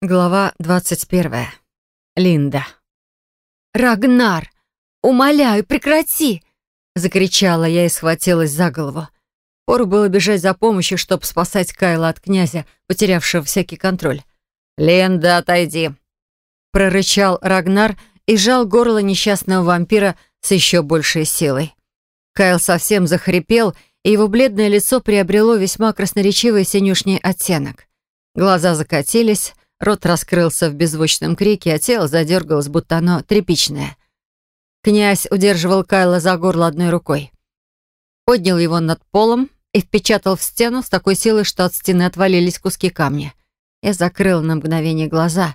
Глава 21. Линда. «Рагнар! Умоляю, прекрати!» Закричала я и схватилась за голову. Пору было бежать за помощью, чтобы спасать Кайла от князя, потерявшего всякий контроль. «Линда, отойди!» Прорычал Рагнар и сжал горло несчастного вампира с еще большей силой. Кайл совсем захрипел, и его бледное лицо приобрело весьма красноречивый синюшний оттенок. Глаза закатились, Рот раскрылся в беззвучном крике, а тело задергалось, будто оно тряпичное. Князь удерживал Кайла за горло одной рукой. Поднял его над полом и впечатал в стену с такой силой, что от стены отвалились куски камня. Я закрыл на мгновение глаза,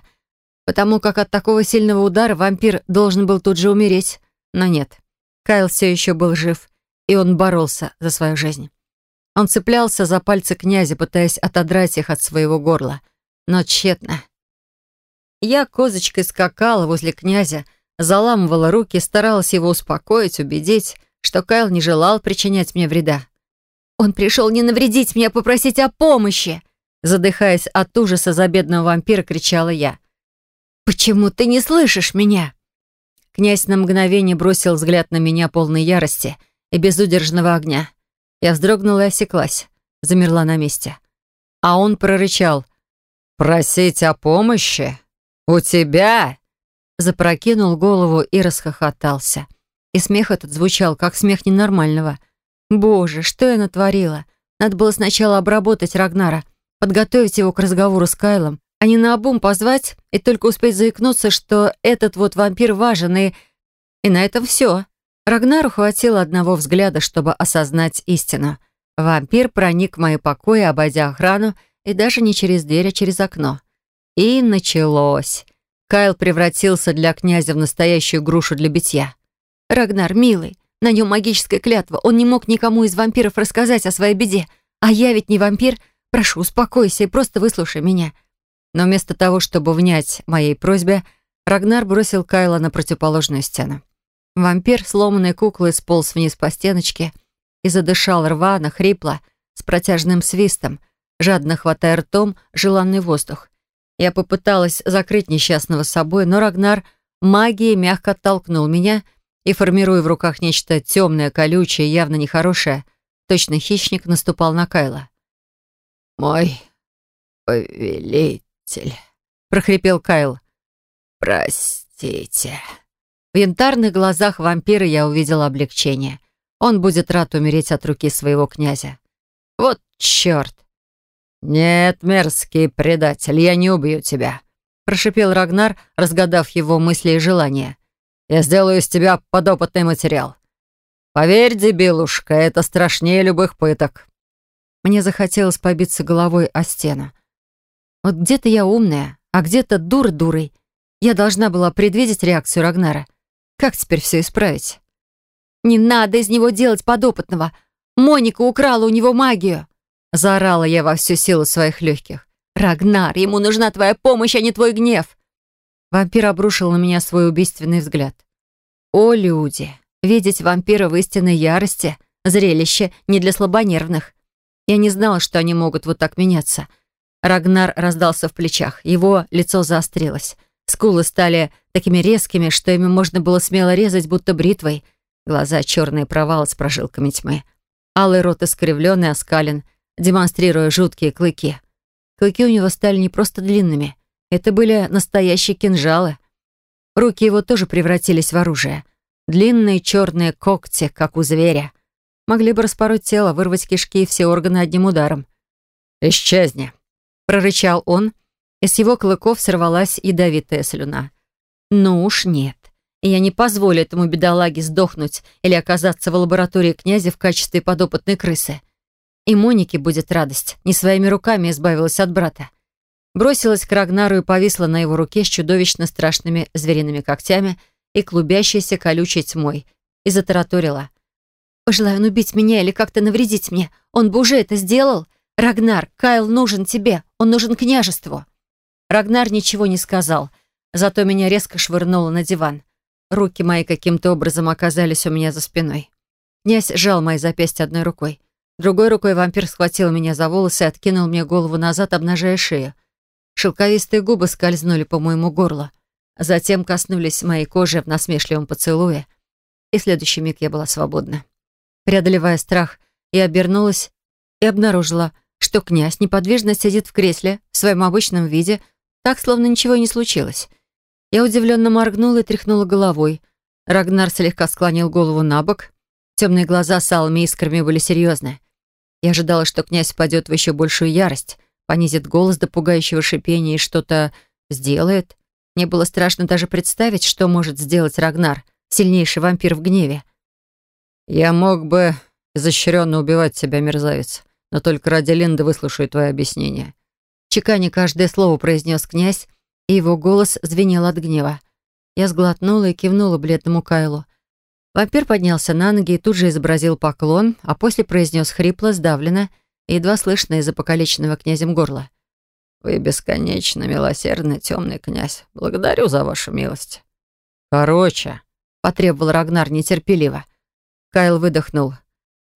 потому как от такого сильного удара вампир должен был тут же умереть. Но нет, Кайл все еще был жив, и он боролся за свою жизнь. Он цеплялся за пальцы князя, пытаясь отодрать их от своего горла — но тщетно. Я козочкой скакала возле князя, заламывала руки, старалась его успокоить, убедить, что Кайл не желал причинять мне вреда. «Он пришел не навредить мне, а попросить о помощи!» Задыхаясь от ужаса за бедного вампира, кричала я. «Почему ты не слышишь меня?» Князь на мгновение бросил взгляд на меня полной ярости и безудержного огня. Я вздрогнула и осеклась, замерла на месте. А он прорычал. «Просить о помощи? У тебя?» Запрокинул голову и расхохотался. И смех этот звучал, как смех ненормального. «Боже, что я натворила? Надо было сначала обработать Рагнара, подготовить его к разговору с Кайлом, а не наобум позвать и только успеть заикнуться, что этот вот вампир важен, и... И на этом все. Рагнару хватило одного взгляда, чтобы осознать истину. Вампир проник в мои покои, обойдя охрану, и даже не через дверь, а через окно. И началось. Кайл превратился для князя в настоящую грушу для битья. «Рагнар, милый, на нем магическая клятва. Он не мог никому из вампиров рассказать о своей беде. А я ведь не вампир. Прошу, успокойся и просто выслушай меня». Но вместо того, чтобы внять моей просьбе, Рагнар бросил Кайла на противоположную стену. Вампир, сломанной куклой, сполз вниз по стеночке и задышал рвано, хрипло, с протяжным свистом — жадно хватая ртом желанный воздух. Я попыталась закрыть несчастного собой, но Рагнар магией мягко оттолкнул меня и, формируя в руках нечто темное, колючее, явно нехорошее, точно хищник наступал на Кайла. «Мой повелитель», — прохрипел Кайл, — «простите». В янтарных глазах вампира я увидела облегчение. Он будет рад умереть от руки своего князя. Вот черт! «Нет, мерзкий предатель, я не убью тебя», — прошипел Рагнар, разгадав его мысли и желания. «Я сделаю из тебя подопытный материал. Поверь, дебилушка, это страшнее любых пыток». Мне захотелось побиться головой о стену. Вот где-то я умная, а где-то дур дурой. Я должна была предвидеть реакцию Рагнара. Как теперь все исправить? «Не надо из него делать подопытного. Моника украла у него магию». Заорала я во всю силу своих легких. «Рагнар, ему нужна твоя помощь, а не твой гнев!» Вампир обрушил на меня свой убийственный взгляд. «О, люди! Видеть вампира в истинной ярости — зрелище не для слабонервных. Я не знала, что они могут вот так меняться». Рагнар раздался в плечах. Его лицо заострилось. Скулы стали такими резкими, что ими можно было смело резать, будто бритвой. Глаза черные провалы с прожилками тьмы. Алый рот искривленный, оскален — демонстрируя жуткие клыки. Клыки у него стали не просто длинными. Это были настоящие кинжалы. Руки его тоже превратились в оружие. Длинные черные когти, как у зверя. Могли бы распороть тело, вырвать кишки и все органы одним ударом. «Исчезни!» — прорычал он, и с его клыков сорвалась ядовитая слюна. «Ну уж нет. Я не позволю этому бедолаге сдохнуть или оказаться в лаборатории князя в качестве подопытной крысы. И Монике будет радость. Не своими руками избавилась от брата. Бросилась к Рагнару и повисла на его руке с чудовищно страшными звериными когтями и клубящейся колючей тьмой. И затараторила. «Пожелай он убить меня или как-то навредить мне. Он бы уже это сделал. Рагнар, Кайл нужен тебе. Он нужен княжеству». Рагнар ничего не сказал, зато меня резко швырнуло на диван. Руки мои каким-то образом оказались у меня за спиной. Князь сжал мои запястья одной рукой. Другой рукой вампир схватил меня за волосы и откинул мне голову назад, обнажая шею. Шелковистые губы скользнули по моему горлу, а затем коснулись моей кожи в насмешливом поцелуе, и следующий миг я была свободна. Преодолевая страх, я обернулась и обнаружила, что князь неподвижно сидит в кресле в своем обычном виде, так, словно ничего не случилось. Я удивленно моргнула и тряхнула головой. Рагнар слегка склонил голову на бок. Темные глаза с алыми искрами были серьезны. Я ожидала, что князь впадет в еще большую ярость, понизит голос до пугающего шипения и что-то сделает. Мне было страшно даже представить, что может сделать Рагнар, сильнейший вампир в гневе. «Я мог бы изощренно убивать тебя, мерзавец, но только ради Линды выслушаю твои объяснения». Чеканя каждое слово произнес князь, и его голос звенел от гнева. Я сглотнула и кивнула бледному Кайлу. Вампир поднялся на ноги и тут же изобразил поклон, а после произнес хрипло, сдавленно и едва слышно из-за покалеченного князем горла. «Вы бесконечно милосердный темный князь. Благодарю за вашу милость». «Короче», — потребовал Рагнар нетерпеливо. Кайл выдохнул.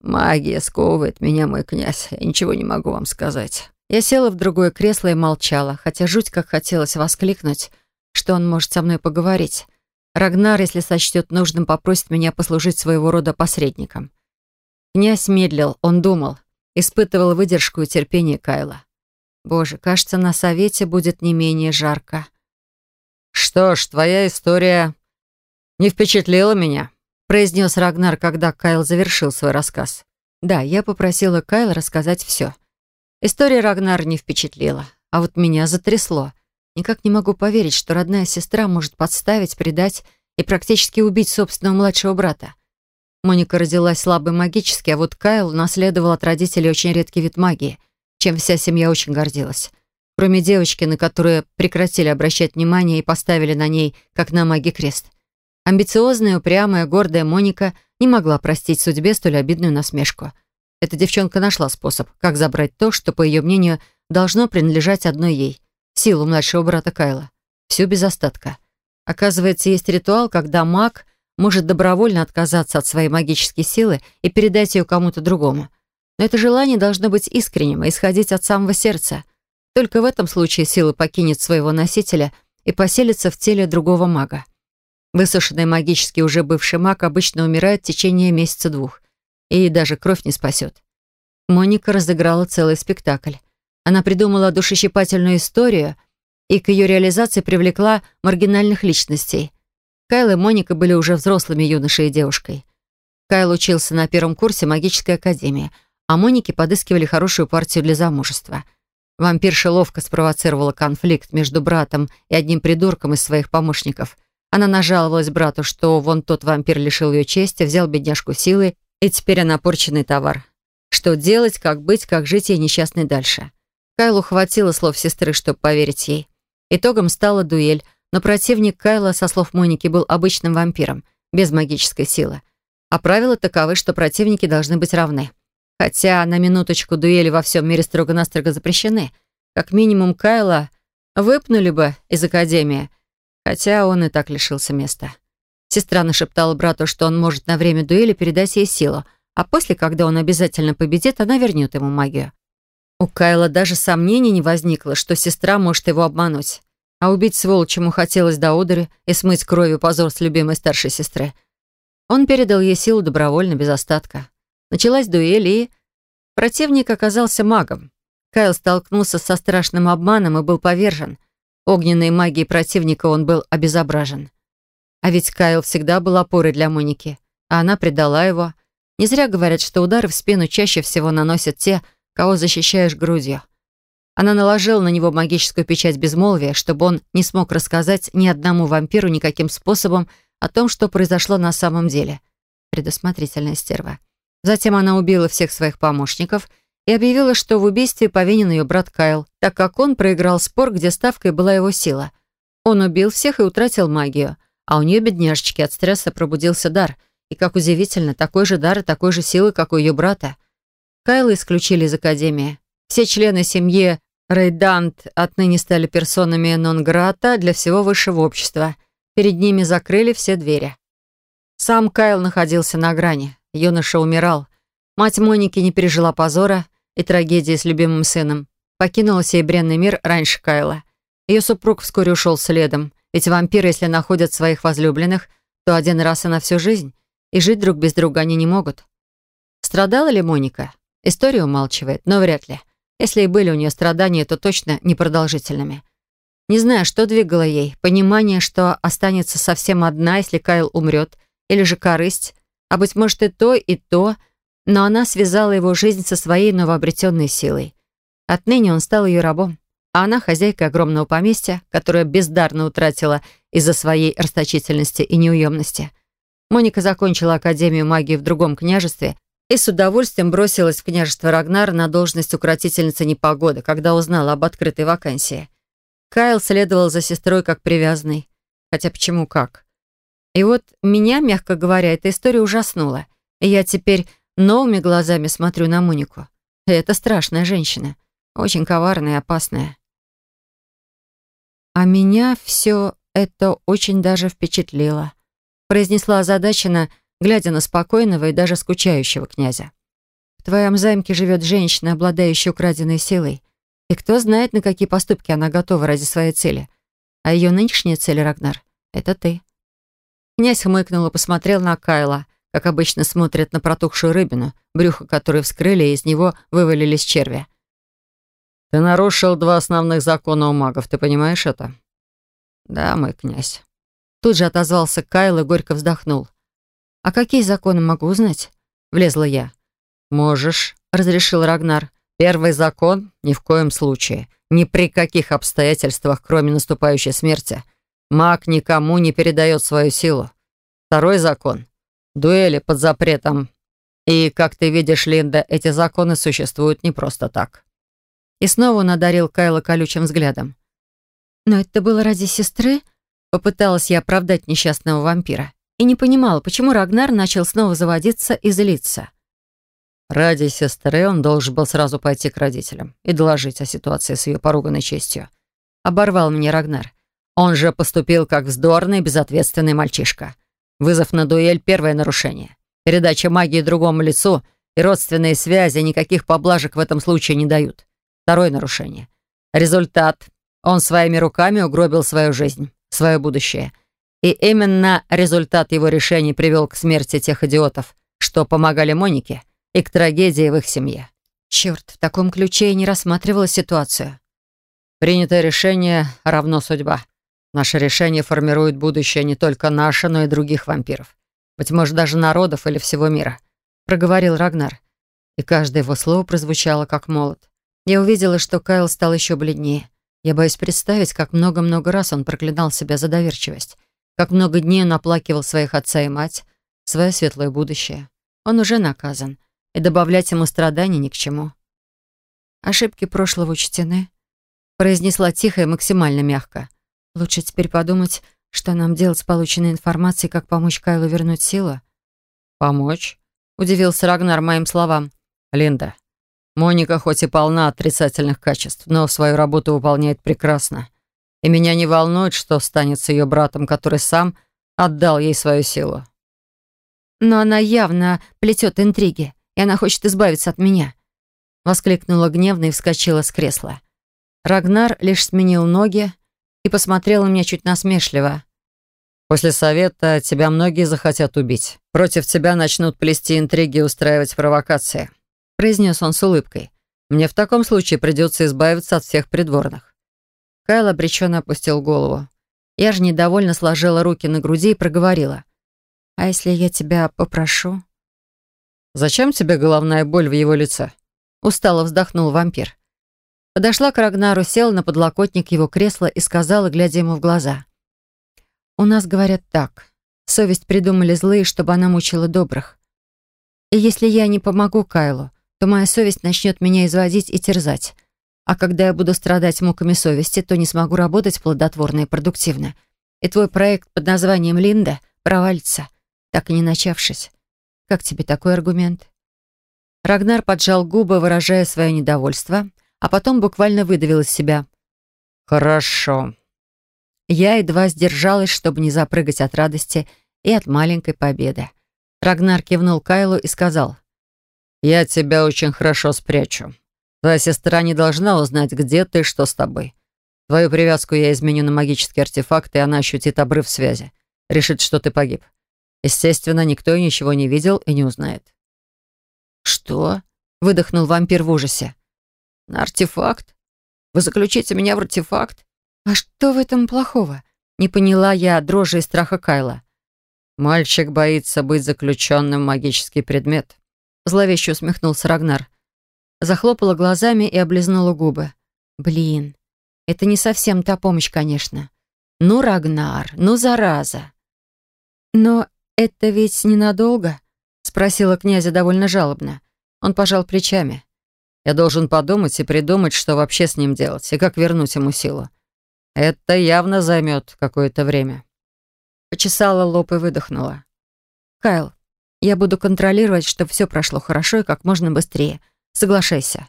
«Магия сковывает меня, мой князь. Я ничего не могу вам сказать». Я села в другое кресло и молчала, хотя жуть как хотелось воскликнуть, что он может со мной поговорить. Рагнар, если сочтет нужным, попросит меня послужить своего рода посредником. Князь медлил, он думал, испытывал выдержку и терпение Кайла. Боже, кажется, на совете будет не менее жарко. «Что ж, твоя история не впечатлила меня», произнес Рагнар, когда Кайл завершил свой рассказ. Да, я попросила Кайла рассказать все. История Рагнара не впечатлила, а вот меня затрясло. Никак не могу поверить, что родная сестра может подставить, предать и практически убить собственного младшего брата. Моника родилась слабой магически, а вот Кайл наследовал от родителей очень редкий вид магии, чем вся семья очень гордилась. Кроме девочки, на которую прекратили обращать внимание и поставили на ней, как на маги, крест. Амбициозная, упрямая, гордая Моника не могла простить судьбе столь обидную насмешку — эта девчонка нашла способ, как забрать то, что, по ее мнению, должно принадлежать одной ей, силу младшего брата Кайла. Все без остатка. Оказывается, есть ритуал, когда маг может добровольно отказаться от своей магической силы и передать ее кому-то другому. Но это желание должно быть искренним и исходить от самого сердца. Только в этом случае сила покинет своего носителя и поселится в теле другого мага. Высушенный магически уже бывший маг обычно умирает в течение месяца-двух и даже кровь не спасет. Моника разыграла целый спектакль. Она придумала душещипательную историю и к ее реализации привлекла маргинальных личностей. Кайл и Моника были уже взрослыми юношей и девушкой. Кайл учился на первом курсе магической академии, а Монике подыскивали хорошую партию для замужества. Вампирша ловко спровоцировала конфликт между братом и одним придурком из своих помощников. Она нажаловалась брату, что вон тот вампир лишил ее чести, взял бедняжку силы и теперь она порченный товар. Что делать, как быть, как жить ей несчастной дальше? Кайлу хватило слов сестры, чтобы поверить ей. Итогом стала дуэль, но противник Кайла, со слов Моники, был обычным вампиром, без магической силы. А правила таковы, что противники должны быть равны. Хотя на минуточку дуэли во всем мире строго-настрого запрещены. Как минимум Кайла выпнули бы из Академии, хотя он и так лишился места. Сестра нашептала брату, что он может на время дуэли передать ей силу, а после, когда он обязательно победит, она вернет ему магию. У Кайла даже сомнений не возникло, что сестра может его обмануть. А убить сволочь ему хотелось до удары и смыть кровью позор с любимой старшей сестры. Он передал ей силу добровольно, без остатка. Началась дуэль, и... Противник оказался магом. Кайл столкнулся со страшным обманом и был повержен. Огненной магией противника он был обезображен. А ведь Кайл всегда был опорой для Моники, а она предала его. Не зря говорят, что удары в спину чаще всего наносят те, кого защищаешь грудью. Она наложила на него магическую печать безмолвия, чтобы он не смог рассказать ни одному вампиру никаким способом о том, что произошло на самом деле. Предусмотрительная стерва. Затем она убила всех своих помощников и объявила, что в убийстве повинен ее брат Кайл, так как он проиграл спор, где ставкой была его сила. Он убил всех и утратил магию — а у нее, бедняжечки, от стресса пробудился дар. И, как удивительно, такой же дар и такой же силы, как у ее брата. Кайла исключили из Академии. Все члены семьи Рейдант отныне стали персонами нон-грата для всего высшего общества. Перед ними закрыли все двери. Сам Кайл находился на грани. Юноша умирал. Мать Моники не пережила позора и трагедии с любимым сыном. Покинула сей бренный мир раньше Кайла. Ее супруг вскоре ушел следом, ведь вампиры, если находят своих возлюбленных, то один раз и на всю жизнь, и жить друг без друга они не могут. Страдала ли Моника? История умалчивает, но вряд ли. Если и были у нее страдания, то точно непродолжительными. Не знаю, что двигало ей. Понимание, что останется совсем одна, если Кайл умрет, или же корысть, а быть может и то, и то, но она связала его жизнь со своей новообретенной силой. Отныне он стал ее рабом, а она хозяйка огромного поместья, которое бездарно утратила из-за своей расточительности и неуемности. Моника закончила Академию магии в другом княжестве и с удовольствием бросилась в княжество Рагнар на должность укротительницы непогоды, когда узнала об открытой вакансии. Кайл следовал за сестрой как привязанный. Хотя почему как? И вот меня, мягко говоря, эта история ужаснула. И я теперь новыми глазами смотрю на Монику. И это страшная женщина. Очень коварная и опасная. А меня все это очень даже впечатлило. Произнесла озадаченно, глядя на спокойного и даже скучающего князя. В твоем замке живет женщина, обладающая украденной силой. И кто знает, на какие поступки она готова ради своей цели. А ее нынешняя цель, Рагнар, — это ты. Князь хмыкнул и посмотрел на Кайла, как обычно смотрят на протухшую рыбину, брюхо которой вскрыли, и из него вывалились черви. «Ты нарушил два основных закона у магов, ты понимаешь это?» «Да, мой князь». Тут же отозвался Кайл и горько вздохнул. «А какие законы могу узнать?» — влезла я. «Можешь», — разрешил Рагнар. Первый закон — ни в коем случае, ни при каких обстоятельствах, кроме наступающей смерти, маг никому не передает свою силу. Второй закон — дуэли под запретом. И, как ты видишь, Линда, эти законы существуют не просто так. И снова он одарил Кайла колючим взглядом. «Но это было ради сестры?» Попыталась я оправдать несчастного вампира. И не понимала, почему Рагнар начал снова заводиться и злиться. Ради сестры он должен был сразу пойти к родителям и доложить о ситуации с ее поруганной честью. Оборвал мне Рагнар. Он же поступил как вздорный, безответственный мальчишка. Вызов на дуэль — первое нарушение. Передача магии другому лицу и родственные связи никаких поблажек в этом случае не дают. Второе нарушение. Результат. Он своими руками угробил свою жизнь, свое будущее. И именно результат его решений привел к смерти тех идиотов, что помогали Монике и к трагедии в их семье. Черт, в таком ключе я не рассматривала ситуацию. Принятое решение равно судьба. Наше решение формирует будущее не только наше, но и других вампиров. Быть может, даже народов или всего мира. Проговорил Рагнар. И каждое его слово прозвучало как молот. Я увидела, что Кайл стал еще бледнее. Я боюсь представить, как много-много раз он проклинал себя за доверчивость. Как много дней он оплакивал своих отца и мать, свое светлое будущее. Он уже наказан и добавлять ему страданий ни к чему. Ошибки прошлого учтены, произнесла тихо и максимально мягко. Лучше теперь подумать, что нам делать с полученной информацией, как помочь Кайлу вернуть силу. Помочь? Удивился Рагнар моим словам. Линда, Моника хоть и полна отрицательных качеств, но свою работу выполняет прекрасно. И меня не волнует, что станет с ее братом, который сам отдал ей свою силу. Но она явно плетет интриги и она хочет избавиться от меня!» Воскликнула гневно и вскочила с кресла. Рагнар лишь сменил ноги и посмотрел на меня чуть насмешливо. «После совета тебя многие захотят убить. Против тебя начнут плести интриги и устраивать провокации», произнес он с улыбкой. «Мне в таком случае придется избавиться от всех придворных». Кайл обреченно опустил голову. Я же недовольно сложила руки на груди и проговорила. «А если я тебя попрошу?» «Зачем тебе головная боль в его лице?» Устало вздохнул вампир. Подошла к Рагнару, села на подлокотник его кресла и сказала, глядя ему в глаза. «У нас говорят так. Совесть придумали злые, чтобы она мучила добрых. И если я не помогу Кайлу, то моя совесть начнет меня изводить и терзать. А когда я буду страдать муками совести, то не смогу работать плодотворно и продуктивно. И твой проект под названием «Линда» провалится, так и не начавшись. Как тебе такой аргумент?» Рагнар поджал губы, выражая свое недовольство, а потом буквально выдавил из себя. «Хорошо». Я едва сдержалась, чтобы не запрыгать от радости и от маленькой победы. Рагнар кивнул Кайлу и сказал. «Я тебя очень хорошо спрячу. Твоя сестра не должна узнать, где ты и что с тобой. Твою привязку я изменю на магический артефакт, и она ощутит обрыв связи. Решит, что ты погиб. Естественно, никто ничего не видел и не узнает. «Что?» — выдохнул вампир в ужасе. «На артефакт? Вы заключите меня в артефакт?» «А что в этом плохого?» Не поняла я дрожи и страха Кайла. «Мальчик боится быть заключенным в магический предмет», — зловеще усмехнулся Рагнар. Захлопала глазами и облизнула губы. «Блин, это не совсем та помощь, конечно. Ну, Рагнар, ну, зараза!» «Но это ведь ненадолго?» — спросила князя довольно жалобно. Он пожал плечами. «Я должен подумать и придумать, что вообще с ним делать, и как вернуть ему силу. Это явно займет какое-то время». Почесала лоб и выдохнула. «Кайл, я буду контролировать, чтобы все прошло хорошо и как можно быстрее. Соглашайся».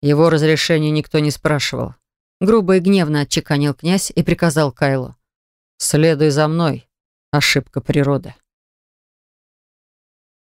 Его разрешения никто не спрашивал. Грубо и гневно отчеканил князь и приказал Кайлу. «Следуй за мной. Ошибка природы».